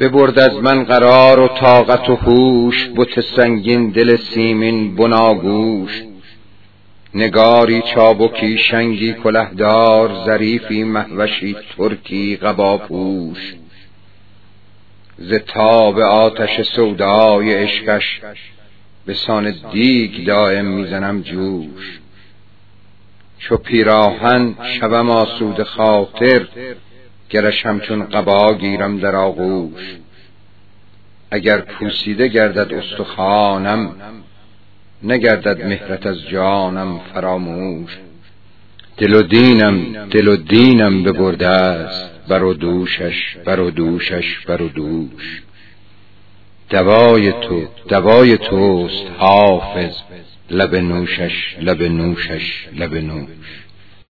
ببرد از من قرار و طاقت و هوش بت سنگین دل سیمین بناگوش. نگاری چابکی شنگی کلهدار ظریفی محوشی ترکی قباپوش. ز تاب آتش سودای عشقش به سان دیگ دائم می‌زنم جوش. چو پیراهن شوم آسود خاطر گرش همچون قبا گیرم در آغوش. اگر پوسیده گردد استخوانم نگردد مهرت از جانم فراموش. دل و دینم دل و دینم ببرده است بر و دوشش بر و دوشش بر و دوش. دوای تو دوای توست حافظ لب نوشش لب نوشش لب نوش.